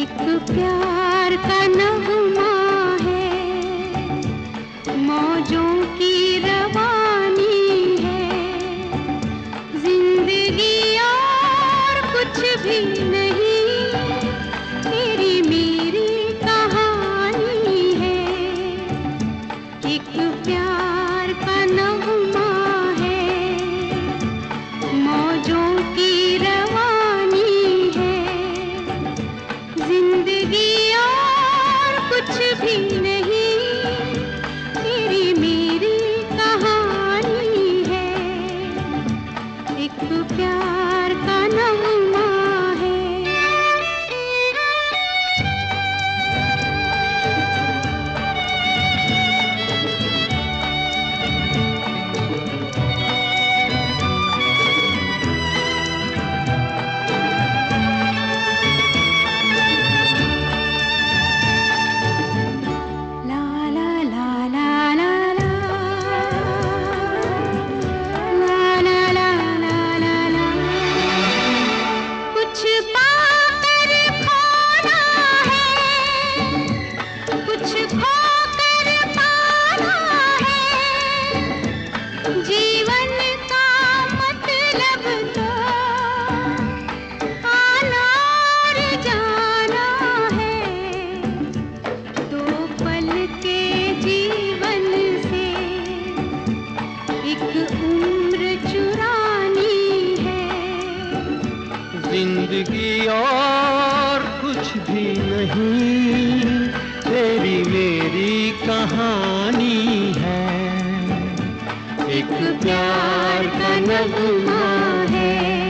एक प्यार का नगमा है। मौजों की रवानी है। ज़िंदगी और कुछ भी ज़िंदगी और कुछ भी नहीं तेरी मेरी कहानी है। एक प्यार का नगमा धार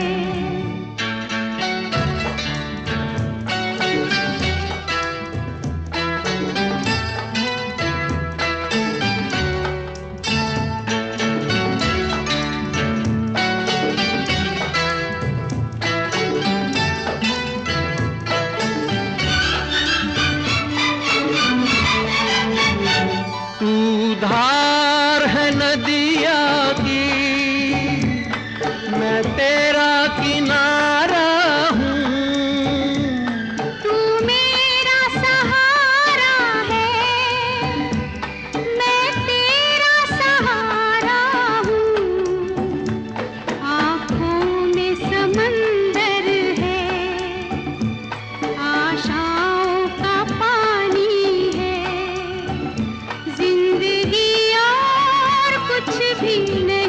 कुछ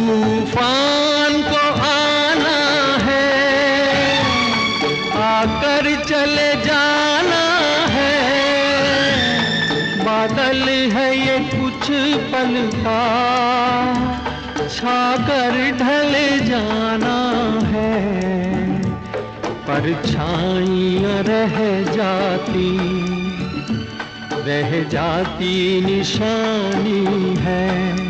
तूफ़ान को आना है, आकर चले जाना है। बादल है ये कुछ पल का, छाकर ढल जाना है। परछाइयाँ रह जाती रह जाती निशानी है।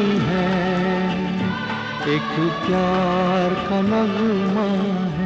एक प्यार का नगमा